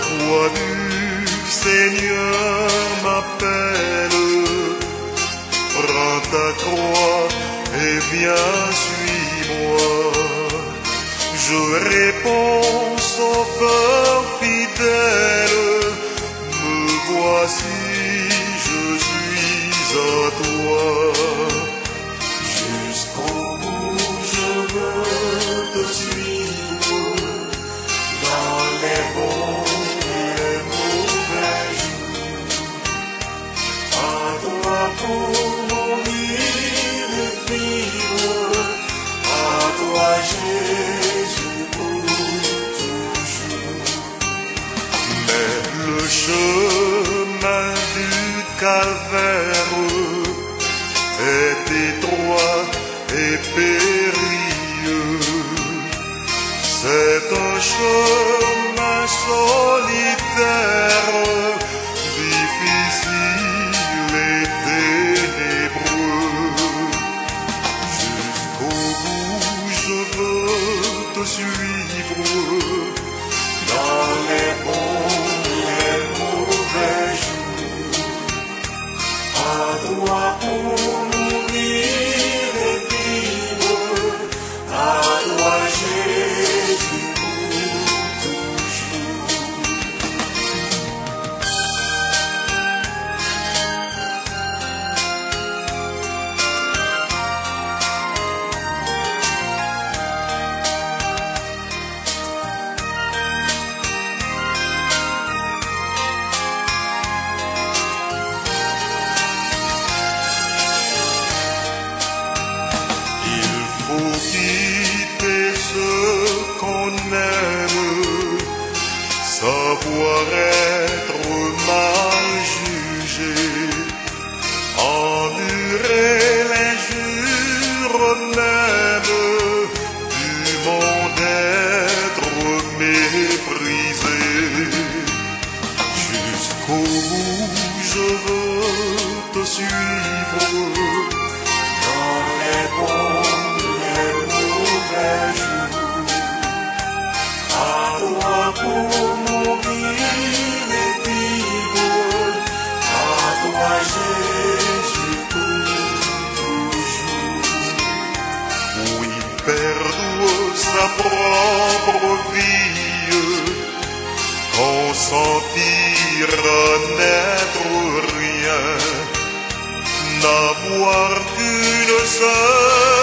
voix du Seigneur m'appelle. Prends ta croix et viens, suis-moi. Je réponds, sauveur chemin du calvaire est étroit et périlleux. C'est un chemin solitaire, difficile et ténébreux. Jusqu'au bout, je veux te suivre quitter ce qu'on aime, savoir être mal jugé, endurer l'injure même du monde être méprisé. Jusqu'au bout, je veux te suivre dans les bons, sa propre vie, consentir à n'être rien n'avoir qu'une seule